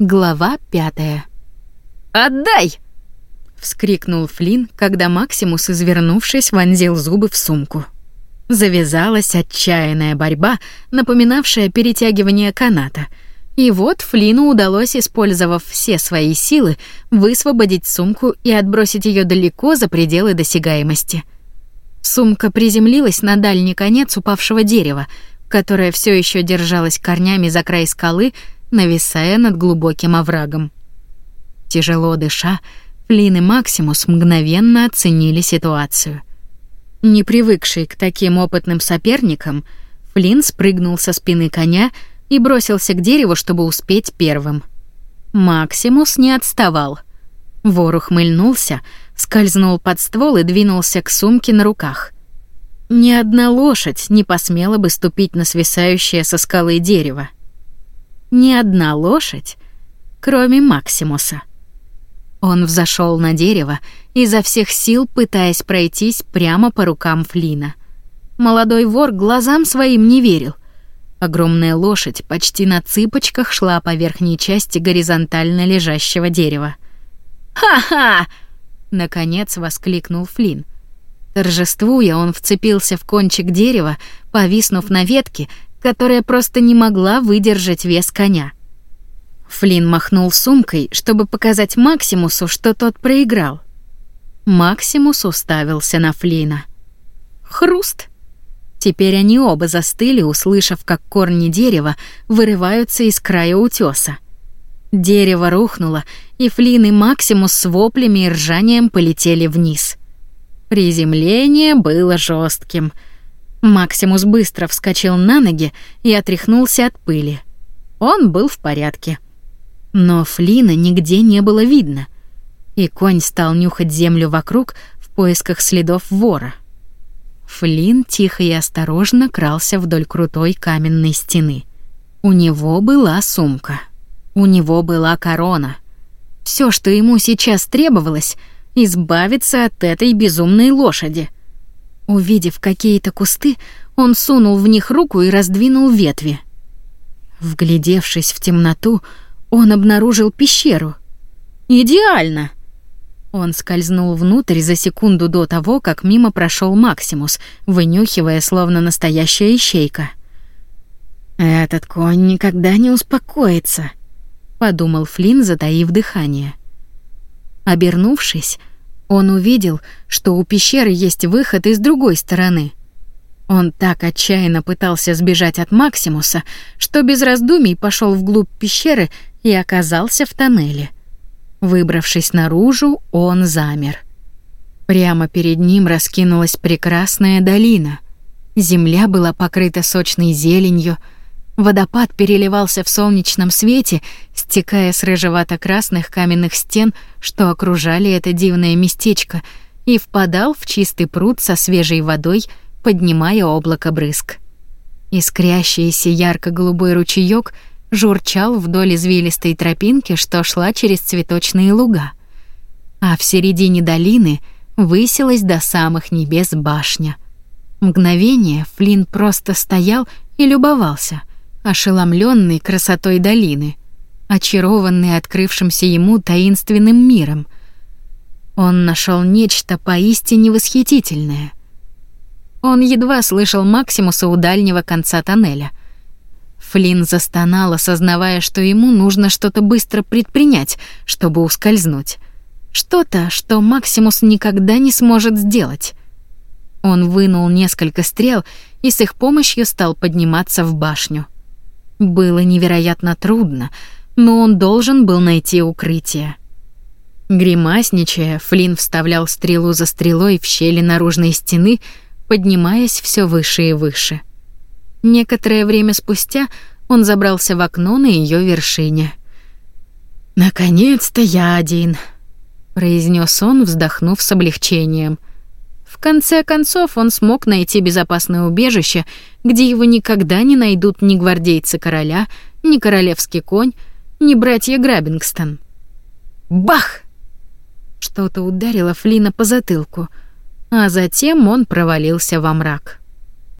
Глава пятая. «Отдай!» — вскрикнул Флинн, когда Максимус, извернувшись, вонзил зубы в сумку. Завязалась отчаянная борьба, напоминавшая перетягивание каната. И вот Флину удалось, использовав все свои силы, высвободить сумку и отбросить ее далеко за пределы досягаемости. Сумка приземлилась на дальний конец упавшего дерева, которое все еще держалось корнями за край скалы, нависая над глубоким оврагом. Тяжело дыша, Флин и Максимус мгновенно оценили ситуацию. Не привыкший к таким опытным соперникам, Флин спрыгнул со спины коня и бросился к дереву, чтобы успеть первым. Максимус не отставал. Вор ухмыльнулся, скользнул под ствол и двинулся к сумке на руках. Ни одна лошадь не посмела бы ступить на свисающее со скалы дерево. Ни одна лошадь, кроме Максимуса. Он взошел на дерево, изо всех сил пытаясь пройтись прямо по рукам Флина. Молодой вор глазам своим не верил. Огромная лошадь почти на цыпочках шла по верхней части горизонтально лежащего дерева. «Ха-ха!» — наконец воскликнул Флин. Торжествуя, он вцепился в кончик дерева, повиснув на ветке, которая просто не могла выдержать вес коня. Флин махнул сумкой, чтобы показать Максимусу, что тот проиграл. Максимус уставился на Флина. Хруст. Теперь они оба застыли, услышав, как корни дерева вырываются из края утеса. Дерево рухнуло, и Флин и Максимус с воплями и ржанием полетели вниз. Приземление было жестким. Максимус быстро вскочил на ноги и отряхнулся от пыли. Он был в порядке. Но Флина нигде не было видно, и конь стал нюхать землю вокруг в поисках следов вора. Флин тихо и осторожно крался вдоль крутой каменной стены. У него была сумка. У него была корона. Все, что ему сейчас требовалось — избавиться от этой безумной лошади. Увидев какие-то кусты, он сунул в них руку и раздвинул ветви. Вглядевшись в темноту, он обнаружил пещеру. Идеально. Он скользнул внутрь за секунду до того, как мимо прошел Максимус, вынюхивая словно настоящая ищейка. Этот конь никогда не успокоится, подумал Флинн, затаив дыхание. Обернувшись, он увидел, что у пещеры есть выход из другой стороны. Он так отчаянно пытался сбежать от Максимуса, что без раздумий пошел вглубь пещеры и оказался в тоннеле. Выбравшись наружу, он замер. Прямо перед ним раскинулась прекрасная долина. Земля была покрыта сочной зеленью, водопад переливался в солнечном свете, стекая с рыжевато-красных каменных стен, что окружали это дивное местечко, и впадал в чистый пруд со свежей водой, поднимая облако брызг. Искрящийся ярко-голубой ручеёк — журчал вдоль извилистой тропинки, что шла через цветочные луга. А в середине долины высилась до самых небес башня. Мгновение Флинн просто стоял и любовался, ошеломленный красотой долины, очарованный открывшимся ему таинственным миром. Он нашел нечто поистине восхитительное. Он едва слышал Максимуса у дальнего конца тоннеля — Флинн застонал, осознавая, что ему нужно что-то быстро предпринять, чтобы ускользнуть. Что-то, что Максимус никогда не сможет сделать. Он вынул несколько стрел и с их помощью стал подниматься в башню. Было невероятно трудно, но он должен был найти укрытие. Гримасничая, Флинн вставлял стрелу за стрелой в щели наружной стены, поднимаясь все выше и выше. — Некоторое время спустя он забрался в окно на ее вершине. «Наконец-то я один», — произнес он, вздохнув с облегчением. В конце концов он смог найти безопасное убежище, где его никогда не найдут ни гвардейцы короля, ни королевский конь, ни братья Грабингстон. Бах! Что-то ударило Флина по затылку, а затем он провалился во мрак.